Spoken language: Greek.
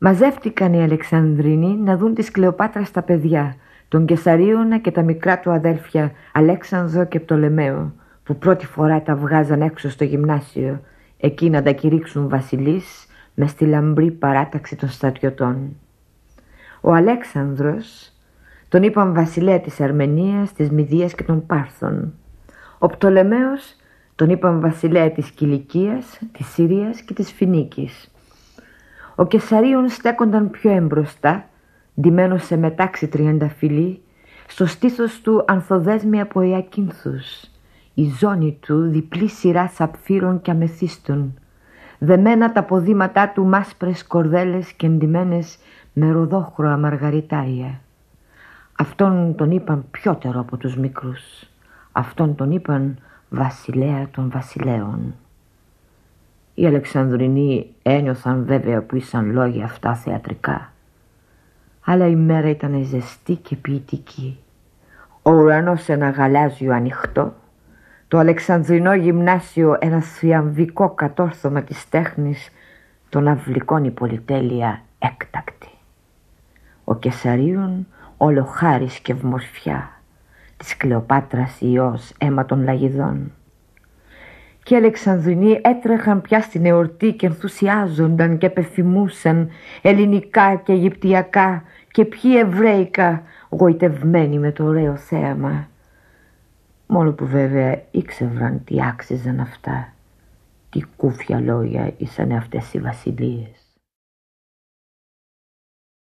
Μαζεύτηκαν οι Αλεξανδρινοί να δουν της Κλεοπάτρας στα παιδιά, τον Κεσαρίωνα και τα μικρά του αδέλφια Αλέξανδρο και Πτολεμαίο, που πρώτη φορά τα βγάζαν έξω στο γυμνάσιο, εκεί να τα κηρύξουν βασιλείς με στη λαμπρή παράταξη των στρατιωτών. Ο Αλέξανδρος τον είπαν βασιλέα της Αρμενίας, της Μηδίας και των Πάρθων. Ο Πτολεμαίος τον είπαν βασιλέα της Κιλικίας, της Συρίας και της Φινίκης. Ο Κεσαρίων στέκονταν πιο εμπροστά, ντυμένος σε μετάξι τριανταφυλλή, στο στήθος του ανθοδέσμια από Ιακίνθους, η ζώνη του διπλή σειρά σαπφύρων και αμεθύστων, δεμένα τα ποδήματά του μάσπρες κορδέλες και εντυμένες με ροδόχρωα μαργαριτάρια. Αυτόν τον είπαν πιότερο από τους μικρούς. Αυτόν τον είπαν βασιλέα των βασιλέων. Οι Αλεξανδρινοί ένιωθαν βέβαια που ήσαν λόγια αυτά θεατρικά. Αλλά η μέρα ήταν ζεστή και ποιητική. Ο ουρανός ένα γαλάζιο ανοιχτό, το Αλεξανδρινό γυμνάσιο ένα θριαμβικό κατόρθωμα της τέχνης, των αυλικών η πολυτέλεια έκτακτη. Ο Κεσαρίων όλο χάρις και βμορφιά, της Κλεοπάτρας ιός αίμα των λαγιδών. Και οι Αλεξανδρινοί έτρεχαν πια στην εορτή και ενθουσιάζονταν και πεθυμούσαν ελληνικά και αιγυπτιακά και ποιοι εβραίικα γοητευμένοι με το ωραίο θέαμα. Μόνο που βέβαια ήξεραν τι άξιζαν αυτά, τι κούφια λόγια ήσαν αυτές οι βασιλείες.